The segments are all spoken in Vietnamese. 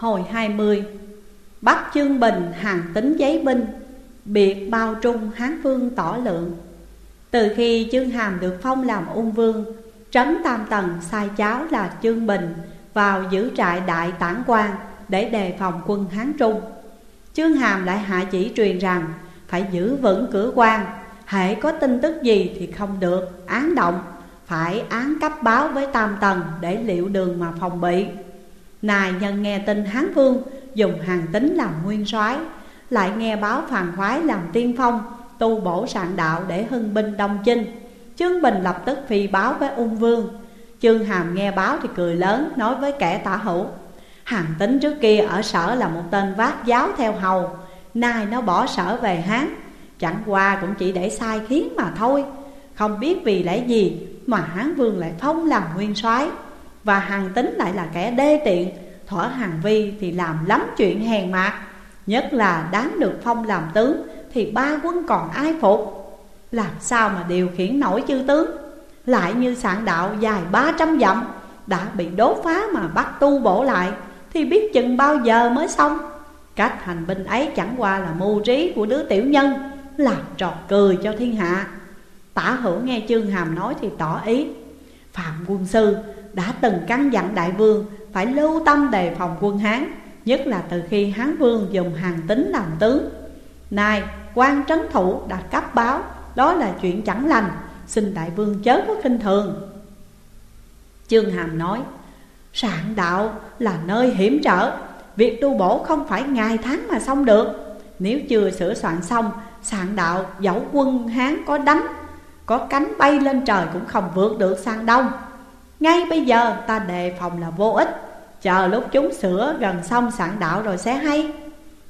Hồi 20 Bắt chương bình hàng tính giấy binh, Biệt bao trung Hán Vương tỏ lượng. Từ khi chương hàm được phong làm ung vương, Trấn Tam Tần sai cháu là chương bình Vào giữ trại đại tản quan Để đề phòng quân Hán Trung. Chương hàm lại hạ chỉ truyền rằng Phải giữ vững cửa quan, Hễ có tin tức gì thì không được, án động, Phải án cấp báo với Tam Tần Để liệu đường mà phòng bị. Nài nhân nghe tin Hán Vương, dùng hàng tính làm nguyên soái, Lại nghe báo phàn khoái làm tiên phong, Tu bổ sạn đạo để hưng binh đông chinh. Trương Bình lập tức phi báo với ung vương. Trương Hàm nghe báo thì cười lớn, nói với kẻ tả hữu, Hàng tính trước kia ở sở là một tên vác giáo theo hầu, Nay nó bỏ sở về Hán. Chẳng qua cũng chỉ để sai khiến mà thôi. Không biết vì lẽ gì mà Hán Vương lại phong làm nguyên soái. Và hàng tính lại là kẻ đê tiện, Thỏa hàng vi thì làm lắm chuyện hèn mạc Nhất là đáng được phong làm tướng Thì ba quân còn ai phục? Làm sao mà điều khiển nổi chư tướng? Lại như sạn đạo dài ba trăm dặm, Đã bị đốt phá mà bắt tu bổ lại, Thì biết chừng bao giờ mới xong? Cách hành binh ấy chẳng qua là mưu trí của đứa tiểu nhân, Làm trò cười cho thiên hạ. Tả hữu nghe Trương Hàm nói thì tỏ ý, Phạm quân sư đã từng căn dặn đại vương phải lưu tâm đề phòng quân Hán, Nhất là từ khi Hán Vương dùng hàng tính làm tướng. Nay, quan trấn thủ đã cấp báo, Đó là chuyện chẳng lành, Xin đại vương chớ có khinh thường. Trương Hàm nói, Sạn đạo là nơi hiểm trở, Việc tu bổ không phải ngày tháng mà xong được. Nếu chưa sửa soạn xong, Sạn đạo dẫu quân Hán có đánh, Có cánh bay lên trời cũng không vượt được sang đông ngay bây giờ ta đề phòng là vô ích. Chờ lúc chúng sửa gần xong sẵn đạo rồi sẽ hay.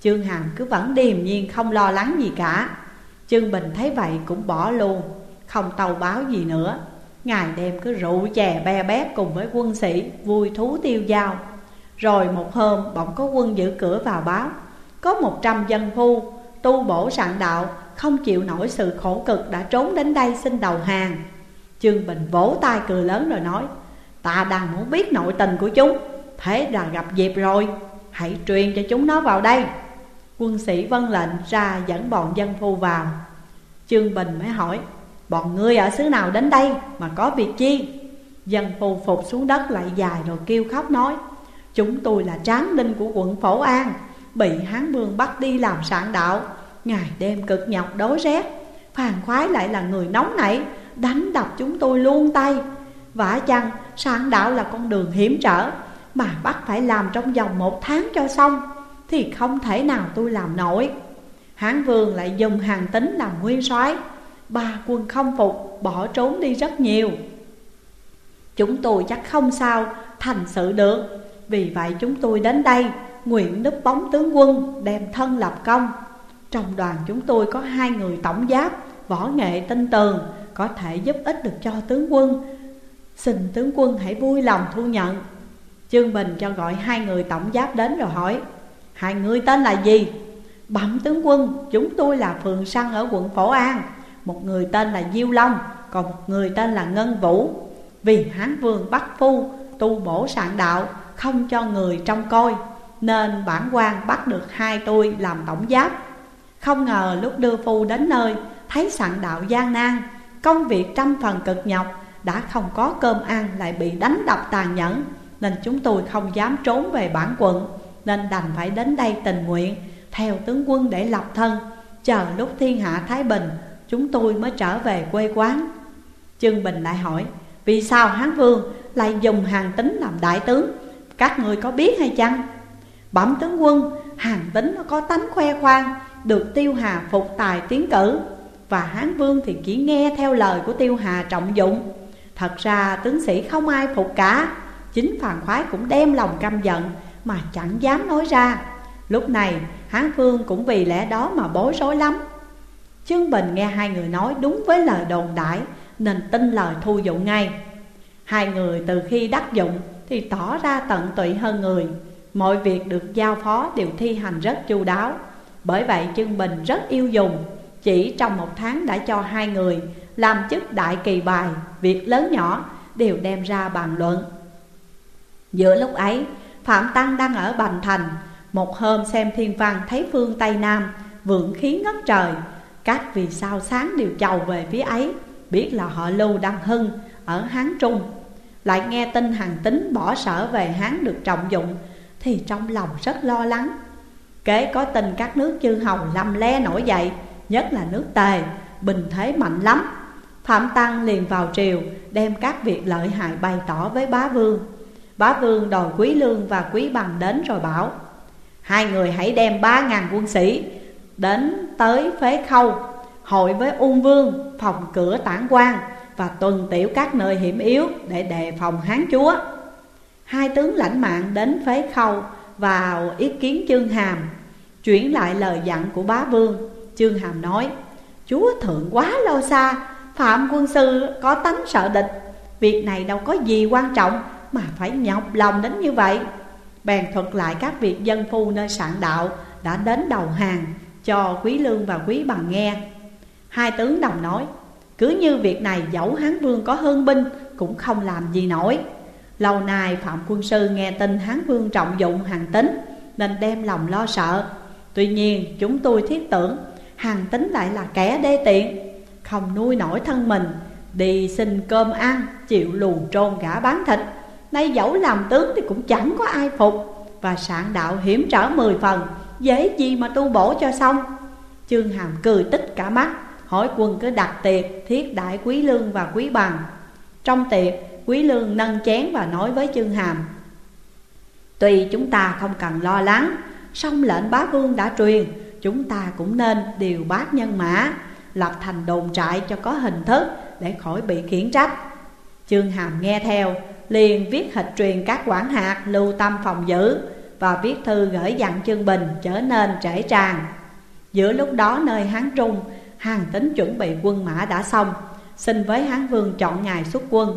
Trương Hằng cứ vẫn điềm nhiên không lo lắng gì cả. Trương Bình thấy vậy cũng bỏ luôn, Không tàu báo gì nữa. Ngày đêm cứ rượu chè be bét cùng với quân sĩ, Vui thú tiêu dao. Rồi một hôm, bỗng có quân giữ cửa vào báo. Có một trăm dân phu, Tu bổ sẵn đạo, Không chịu nổi sự khổ cực đã trốn đến đây xin đầu hàng. Trương Bình vỗ tay cười lớn rồi nói Ta đang muốn biết nội tình của chúng. Thế là gặp dịp rồi. Hãy truyền cho chúng nó vào đây. Quân sĩ vân lệnh ra dẫn bọn dân phu vào. Trương Bình mới hỏi, Bọn ngươi ở xứ nào đến đây mà có việc chi? Dân phu phục xuống đất lại dài rồi kêu khóc nói, Chúng tôi là tráng đinh của quận Phổ An, Bị Hán Vương bắt đi làm sạn đạo. Ngày đêm cực nhọc, đói rét. Phàn khoái lại là người nóng nảy, Đánh đập chúng tôi luôn tay. Vả chăng? Sáng đạo là con đường hiểm trở, Mà bắt phải làm trong vòng một tháng cho xong Thì không thể nào tôi làm nổi. Hán vương lại dùng hàng tính làm nguyên soái, Ba quân không phục, bỏ trốn đi rất nhiều. Chúng tôi chắc không sao thành sự được, Vì vậy chúng tôi đến đây, Nguyện núp bóng tướng quân đem thân lập công. Trong đoàn chúng tôi có hai người tổng giáp, Võ nghệ tinh tường, Có thể giúp ích được cho tướng quân Xin tướng quân hãy vui lòng thu nhận. Trương Bình cho gọi hai người tổng giáp đến rồi hỏi Hai người tên là gì? Bẩm tướng quân, chúng tôi là phường săn ở quận Phổ An. Một người tên là Diêu Long, còn một người tên là Ngân Vũ. Vì Hán Vương bắt phu, tu bổ sạn đạo, không cho người trông coi Nên bản quan bắt được hai tôi làm tổng giáp. Không ngờ lúc đưa phu đến nơi, thấy sạn đạo gian nan Công việc trăm phần cực nhọc đã không có cơm ăn lại bị đánh đập tàn nhẫn, Nên chúng tôi không dám trốn về bản quận, Nên đành phải đến đây tình nguyện, Theo tướng quân để lập thân. Chờ lúc thiên hạ Thái Bình, Chúng tôi mới trở về quê quán. Trương Bình lại hỏi, Vì sao Hán Vương lại dùng hàng tính làm đại tướng? Các người có biết hay chăng? Bẩm tướng quân, Hàng tính nó có tánh khoe khoang, Được Tiêu Hà phục tài tiến cử, Và Hán Vương thì chỉ nghe theo lời của Tiêu Hà trọng dụng. Thật ra tướng sĩ không ai phục cả. Chính phàn khoái cũng đem lòng căm giận Mà chẳng dám nói ra. Lúc này, Hán Phương cũng vì lẽ đó mà bối rối lắm. Trương Bình nghe hai người nói đúng với lời đồn đại, Nên tin lời thu dụng ngay. Hai người từ khi đắc dụng thì tỏ ra tận tụy hơn người. Mọi việc được giao phó đều thi hành rất chu đáo. Bởi vậy Trương Bình rất yêu dùng. Chỉ trong một tháng đã cho hai người làm chức đại kỳ bài, việc lớn nhỏ đều đem ra bàn luận. Giữa lúc ấy, Phạm Tăng đang ở Bành Thành Một hôm xem thiên văn thấy phương Tây Nam Vượng khí ngất trời Các vì sao sáng đều chầu về phía ấy Biết là họ lưu đang hưng ở Hán Trung. Lại nghe tin hàng tính bỏ sở về Hán được trọng dụng Thì trong lòng rất lo lắng. Kế có tin các nước chư hầu lâm le nổi dậy Nhất là nước Tề Bình thế mạnh lắm. Phạm Tăng liền vào triều, Đem các việc lợi hại bày tỏ với bá vương. Bá vương đòi quý lương và quý bằng đến rồi bảo, Hai người hãy đem ba ngàn quân sĩ Đến tới phế khâu, Hội với ung vương, phòng cửa tản quan Và tuần tiểu các nơi hiểm yếu Để đề phòng hán chúa. Hai tướng lãnh mạng đến phế khâu Vào ý kiến chương hàm, Chuyển lại lời dặn của bá vương. Chương hàm nói, Chúa thượng quá lâu xa Phạm quân sư có tánh sợ địch. Việc này đâu có gì quan trọng Mà phải nhọc lòng đến như vậy. Bèn thuật lại các việc dân phu nơi sạn đạo Đã đến đầu hàng cho quý lương và quý bằng nghe. Hai tướng đồng nói, Cứ như việc này dẫu Hán Vương có hơn binh Cũng không làm gì nổi. Lâu nay Phạm Quân Sư nghe tin Hán Vương trọng dụng hàng tính Nên đem lòng lo sợ. Tuy nhiên chúng tôi thiết tưởng Hàng tính lại là kẻ đê tiện. Không nuôi nổi thân mình, Đi xin cơm ăn, Chịu lù trôn gã bán thịt. Nay dẫu làm tướng thì cũng chẳng có ai phục. Và sạn đạo hiểm trở mười phần, Dễ gì mà tu bổ cho xong. Trương Hàm cười tích cả mắt, Hỏi quân cứ đặt tiệc, thiết đại quý lương và quý bằng. Trong tiệc, quý lương nâng chén và nói với Trương Hàm, Tuy chúng ta không cần lo lắng, song lệnh bá vương đã truyền, Chúng ta cũng nên điều bác nhân mã. Lập thành đồn trại cho có hình thức Để khỏi bị khiển trách. Trương Hàm nghe theo, liền viết hịch truyền các quản hạt lưu tâm phòng giữ Và viết thư gửi dặn Trương Bình trở nên trễ tràn Giữa lúc đó nơi Hán Trung, Hàng tính chuẩn bị quân mã đã xong, Xin với Hán Vương chọn ngày xuất quân.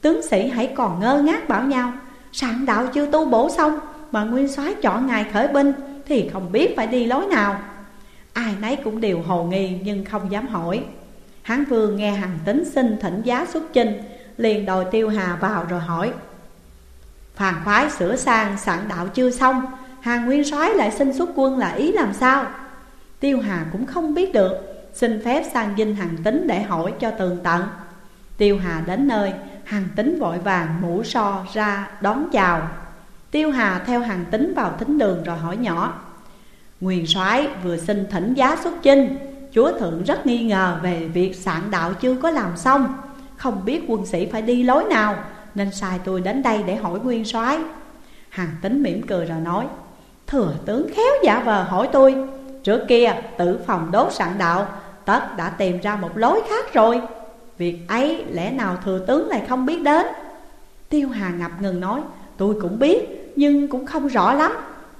Tướng sĩ hãy còn ngơ ngác bảo nhau Sạn đạo chưa tu bổ xong, Mà nguyên soái chọn ngày khởi binh Thì không biết phải đi lối nào. Ai nấy cũng đều hồ nghi nhưng không dám hỏi. Hán Vương nghe hàng tính xin thỉnh giá xuất chinh, Liền đòi tiêu hà vào rồi hỏi. Phàn khoái sửa sang, sẵn đạo chưa xong, Hàng nguyên soái lại xin xuất quân là ý làm sao? Tiêu hà cũng không biết được, Xin phép sang dinh hàng tính để hỏi cho tường tận. Tiêu hà đến nơi Hàng tính vội vàng mũ so ra đón chào. Tiêu hà theo hàng tính vào thính đường rồi hỏi nhỏ. Nguyên soái vừa xin thỉnh giá xuất chinh. Chúa thượng rất nghi ngờ về việc sạn đạo chưa có làm xong. Không biết quân sĩ phải đi lối nào, Nên sai tôi đến đây để hỏi nguyên soái. Hàng tính mỉm cười rồi nói, Thừa tướng khéo giả vờ hỏi tôi, Trước kia tự phòng đốt sạn đạo, Tất đã tìm ra một lối khác rồi. Việc ấy lẽ nào thừa tướng lại không biết đến? Tiêu Hà ngập ngừng nói, Tôi cũng biết, nhưng cũng không rõ lắm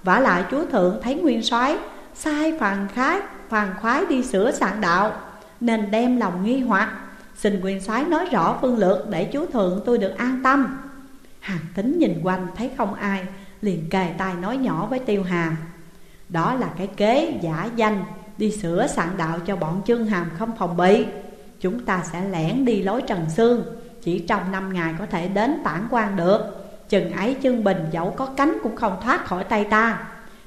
vả lại chúa thượng thấy nguyên soái, sai phàn khái, phàn khoái đi sửa sạn đạo, nên đem lòng nghi hoặc. Xin nguyên soái nói rõ phương lược để chúa thượng tôi được an tâm. Hàng tính nhìn quanh thấy không ai, liền kề tai nói nhỏ với tiêu hàm. Đó là cái kế giả danh, đi sửa sạn đạo cho bọn chương hàm không phòng bị. Chúng ta sẽ lẻn đi lối trần xương, chỉ trong năm ngày có thể đến tản quan được. Chừng ấy chân bình dẫu có cánh cũng không thoát khỏi tay ta.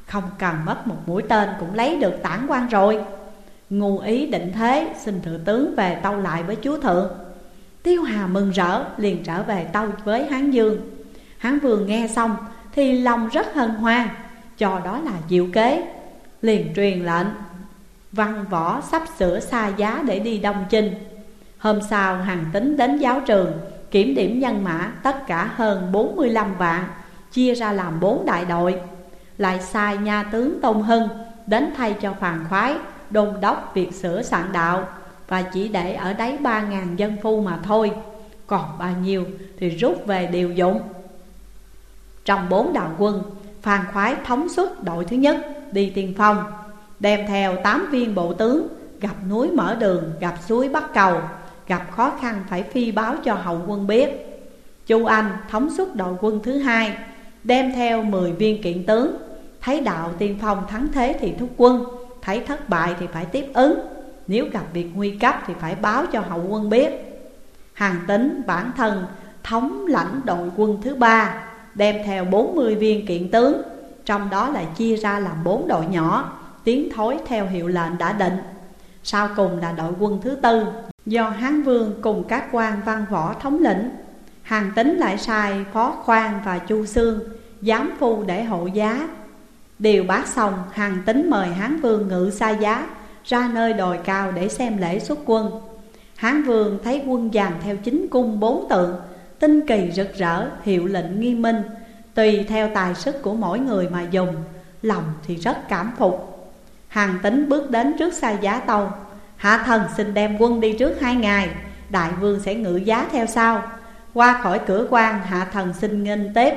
Không cần mất một mũi tên cũng lấy được tản quan rồi. Ngu ý định thế, xin thượng tướng về tâu lại với chúa thượng. Tiêu Hà mừng rỡ, liền trở về tâu với Hán Dương. Hán Vương nghe xong thì lòng rất hân hoan, Cho đó là diệu kế, Liền truyền lệnh. Văn võ sắp sửa xa giá để đi Đông Chinh. Hôm sau hàng tính đến giáo trường Kiểm điểm nhân mã tất cả hơn 45 vạn Chia ra làm bốn đại đội. Lại sai nha tướng Tôn Hưng Đến thay cho phàn khoái Đôn đốc việc sửa soạn đạo Và chỉ để ở đấy 3.000 dân phu mà thôi. Còn bao nhiêu thì rút về điều dụng. Trong bốn đạo quân phàn khoái thống suất đội thứ nhất đi tiên phong Đem theo 8 viên bộ tướng Gặp núi mở đường, gặp suối bắt cầu. Gặp khó khăn phải phi báo cho hậu quân biết. Chu Anh thống suất đội quân thứ hai, Đem theo 10 viên kiện tướng. Thấy đạo tiên phong thắng thế thì thúc quân, Thấy thất bại thì phải tiếp ứng. Nếu gặp việc nguy cấp thì phải báo cho hậu quân biết. Hàng tính bản thân thống lãnh đội quân thứ ba, Đem theo 40 viên kiện tướng, Trong đó lại chia ra làm bốn đội nhỏ, Tiến thối theo hiệu lệnh đã định. Sau cùng là đội quân thứ tư Do Hán Vương cùng các quan văn võ thống lĩnh Hàng tính lại sai Phó Khoan và Chu Sương Giám phu để hộ giá. Điều bác xong hàng tính mời Hán Vương ngự xa giá Ra nơi đồi cao để xem lễ xuất quân. Hán Vương thấy quân dàn theo chính cung bốn tượng Tinh kỳ rực rỡ, hiệu lệnh nghiêm minh. Tùy theo tài sức của mỗi người mà dùng Lòng thì rất cảm phục. Hàng tính bước đến trước xa giá tàu Hạ thần xin đem quân đi trước hai ngày, Đại vương sẽ ngự giá theo sau. Qua khỏi cửa quan, hạ thần xin nghênh tiếp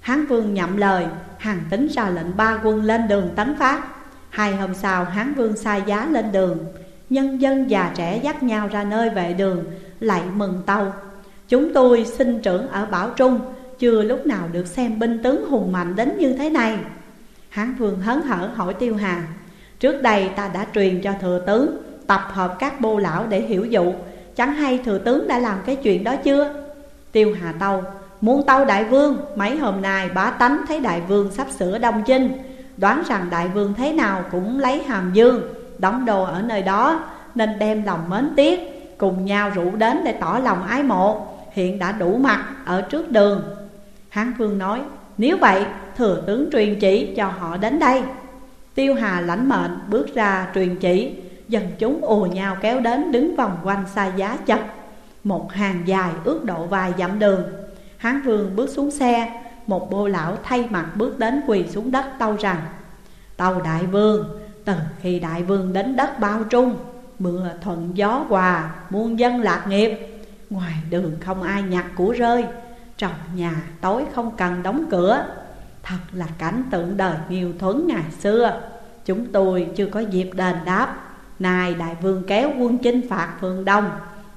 Hán vương nhậm lời, Hàng tính ra lệnh ba quân lên đường tấn phát. Hai hôm sau, Hán vương sai giá lên đường. Nhân dân già trẻ dắt nhau ra nơi vệ đường Lại mừng tâu. Chúng tôi sinh trưởng ở Bảo Trung, Chưa lúc nào được xem binh tướng hùng mạnh đến như thế này. Hán vương hớn hở hỏi Tiêu Hà Trước đây ta đã truyền cho thừa tướng Tập hợp các bô lão để hiểu dụ. Chẳng hay thừa tướng đã làm cái chuyện đó chưa? Tiêu Hà Tâu, Muôn tâu đại vương, Mấy hôm nay bá tánh thấy đại vương sắp sửa đông chinh. Đoán rằng đại vương thế nào cũng lấy hàm dương, Đóng đồ ở nơi đó, Nên đem lòng mến tiếc, Cùng nhau rủ đến để tỏ lòng ái mộ. Hiện đã đủ mặt ở trước đường. Hán vương nói, Nếu vậy, thừa tướng truyền chỉ cho họ đến đây. Tiêu Hà lãnh mệnh bước ra truyền chỉ. Dân chúng ồ nhau kéo đến đứng vòng quanh xa giá chật. Một hàng dài ước độ vài dặm đường. Hán vương bước xuống xe. Một bô lão thay mặt bước đến quỳ xuống đất tâu rằng, Tâu đại vương, Từ khi đại vương đến đất bao trung, Mưa thuận gió hòa, Muôn dân lạc nghiệp. Ngoài đường không ai nhặt của rơi, Trong nhà tối không cần đóng cửa. Thật là cảnh tượng đời nhiều thuấn ngày xưa. Chúng tôi chưa có dịp đền đáp. Nay đại vương kéo quân chinh phạt phương Đông.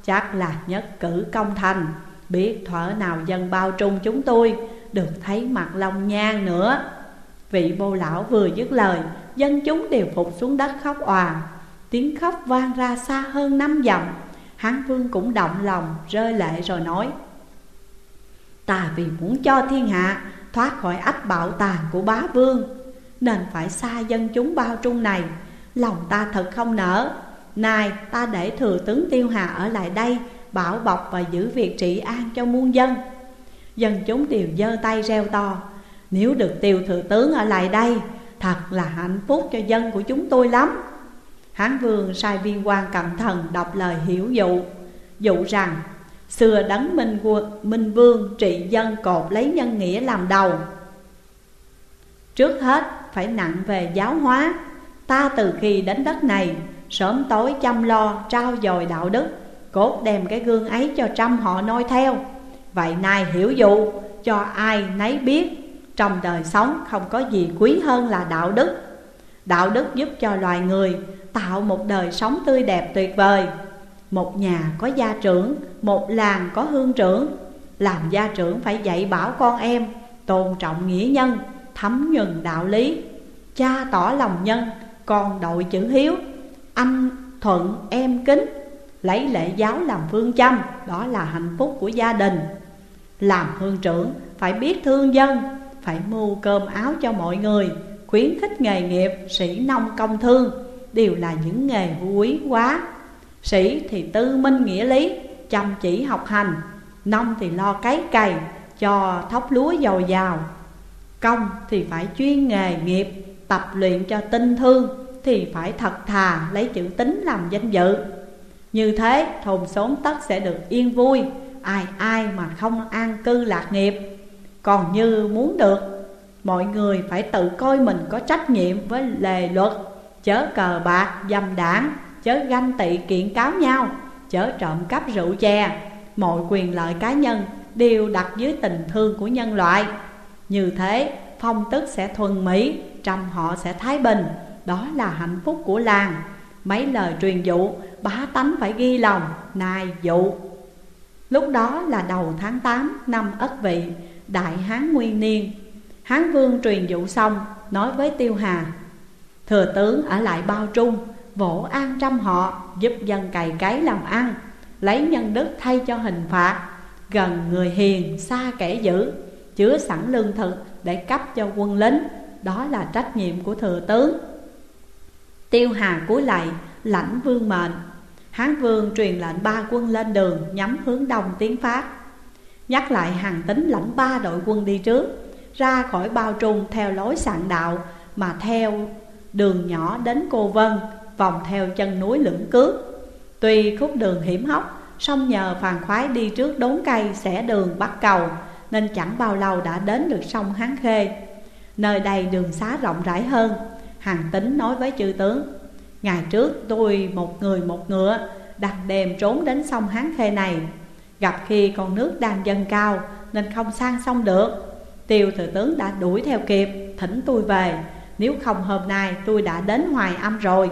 Chắc là nhất cử công thành. Biết thở nào dân bao trung chúng tôi, Được thấy mặt long nhan nữa. Vị bô lão vừa dứt lời, Dân chúng đều phục xuống đất khóc òa Tiếng khóc vang ra xa hơn năm dặm. Hán vương cũng động lòng, rơi lệ rồi nói, Ta vì muốn cho thiên hạ thoát khỏi ách bạo tàn của bá vương, Nên phải xa dân chúng bao trung này. Lòng ta thật không nỡ. Này ta để thừa tướng Tiêu Hà ở lại đây Bảo bọc và giữ việc trị an cho muôn dân. Dân chúng đều giơ tay reo to Nếu được tiêu thừa tướng ở lại đây Thật là hạnh phúc cho dân của chúng tôi lắm. Hán vương sai viên quan cẩn thần đọc lời hiểu dụ Dụ rằng Xưa đấng minh, minh vương trị dân cột lấy nhân nghĩa làm đầu. Trước hết phải nặng về giáo hóa Ta từ khi đến đất này Sớm tối chăm lo trao dồi đạo đức Cốt đem cái gương ấy cho trăm họ noi theo. Vậy nay hiểu dụ cho ai nấy biết Trong đời sống không có gì quý hơn là đạo đức. Đạo đức giúp cho loài người tạo một đời sống tươi đẹp tuyệt vời. Một nhà có gia trưởng, một làng có hương trưởng. Làm gia trưởng phải dạy bảo con em Tôn trọng nghĩa nhân, thấm nhuần đạo lý Cha tỏ lòng nhân, con đội chữ hiếu. Anh thuận, em, kính. Lấy lễ giáo làm phương châm, Đó là hạnh phúc của gia đình. Làm hương trưởng, phải biết thương dân, Phải mưu cơm áo cho mọi người, Khuyến khích nghề nghiệp sĩ nông công thương, Đều là những nghề quý quá. Sĩ thì tư minh nghĩa lý, Chăm chỉ học hành, Nông thì lo cấy cày, Cho thóc lúa giàu giàu Công thì phải chuyên nghề nghiệp Tập luyện cho tinh thương Thì phải thật thà lấy chữ tính làm danh dự. Như thế thôn xóm tất sẽ được yên vui Ai ai mà không an cư lạc nghiệp. Còn như muốn được Mọi người phải tự coi mình có trách nhiệm với lề luật Chớ cờ bạc, dâm đảng Chớ ganh tị kiện cáo nhau Chớ trộm cắp rượu chè. Mọi quyền lợi cá nhân đều đặt dưới tình thương của nhân loại. Như thế phong tức sẽ thuần mỹ Trăm họ sẽ thái bình. Đó là hạnh phúc của làng. Mấy lời truyền dụ, bá tánh phải ghi lòng nài dụ. Lúc đó là đầu tháng 8 năm Ất Vị, Đại Hán Nguyên Niên. Hán Vương truyền dụ xong, Nói với Tiêu Hà, Thừa tướng ở lại bao trung, Vỗ an trăm họ, Giúp dân cày cấy làm ăn, Lấy nhân đức thay cho hình phạt. Gần người hiền, xa kẻ dữ, Chứa sẵn lương thực để cấp cho quân lính. Đó là trách nhiệm của thừa tướng Tiêu Hà cúi lại lãnh vương mệnh. Hán vương truyền lệnh ba quân lên đường, nhắm hướng đông tiến phát. Nhắc lại hàng tính lãnh ba đội quân đi trước, Ra khỏi bao trung theo lối sạn đạo, Mà theo đường nhỏ đến Cô Vân, Vòng theo chân núi lưỡng cước. Tuy khúc đường hiểm hóc, song nhờ phàn khoái đi trước đốn cây xẻ đường bắt cầu, Nên chẳng bao lâu đã đến được sông Hán Khê. Nơi đây đường xá rộng rãi hơn. Hàng tính nói với chư tướng, Ngày trước tôi một người một ngựa Đặt đềm trốn đến sông Hán Khê này. Gặp khi con nước đang dâng cao, Nên không sang sông được. Tiêu thừa tướng đã đuổi theo kịp, Thỉnh tôi về. Nếu không hôm nay tôi đã đến hoài âm rồi.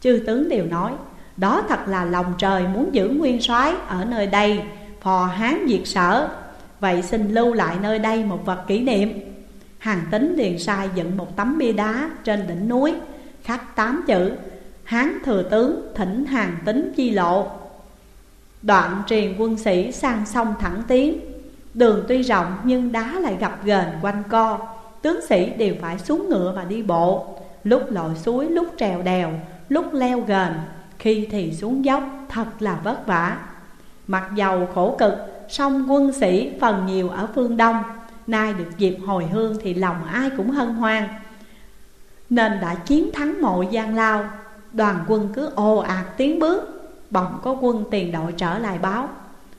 Chư tướng đều nói, Đó thật là lòng trời muốn giữ nguyên soái Ở nơi đây, Phò hán diệt sở. Vậy xin lưu lại nơi đây một vật kỷ niệm. Hàng tính liền sai dựng một tấm bia đá trên đỉnh núi Khắc tám chữ Hán thừa tướng thỉnh hàng tính chi lộ. Đoạn truyền quân sĩ sang sông thẳng tiến. Đường tuy rộng nhưng đá lại gặp ghềnh quanh co. Tướng sĩ đều phải xuống ngựa và đi bộ. Lúc lội suối, lúc trèo đèo, lúc leo ghềnh Khi thì xuống dốc, thật là vất vả. Mặc dầu khổ cực, song quân sĩ phần nhiều ở phương Đông. Nay được dịp hồi hương thì lòng ai cũng hân hoan. Nên đã chiến thắng mọi gian lao, Đoàn quân cứ ồ ạt tiến bước, Bỗng có quân tiền đội trở lại báo.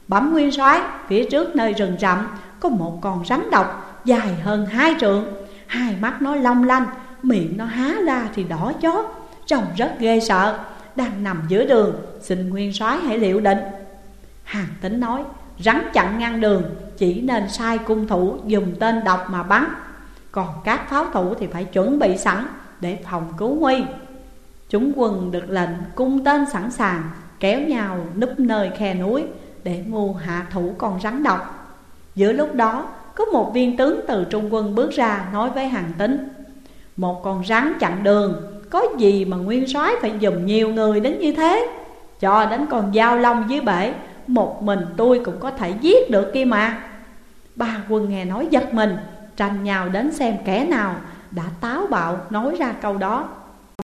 Bẩm nguyên soái, phía trước nơi rừng rậm, Có một con rắn độc dài hơn hai trượng. Hai mắt nó long lanh, Miệng nó há ra thì đỏ chót, Trông rất ghê sợ. Đang nằm giữa đường, Xin nguyên soái hãy liệu định. Hàng tính nói, Rắn chặn ngang đường chỉ nên sai cung thủ dùng tên độc mà bắn. Còn các pháo thủ thì phải chuẩn bị sẵn Để phòng cứu nguy. Chúng quân được lệnh cung tên sẵn sàng, Kéo nhau núp nơi khe núi Để mưu hạ thủ con rắn độc. Giữa lúc đó, Có một viên tướng từ trung quân bước ra Nói với hàng tính Một con rắn chặn đường, Có gì mà nguyên soái phải dùng nhiều người đến như thế? Cho đến con dao long dưới bể, Một mình tôi cũng có thể giết được kia mà. Ba quân nghe nói giật mình, Tranh nhau đến xem kẻ nào đã táo bạo nói ra câu đó.